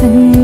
分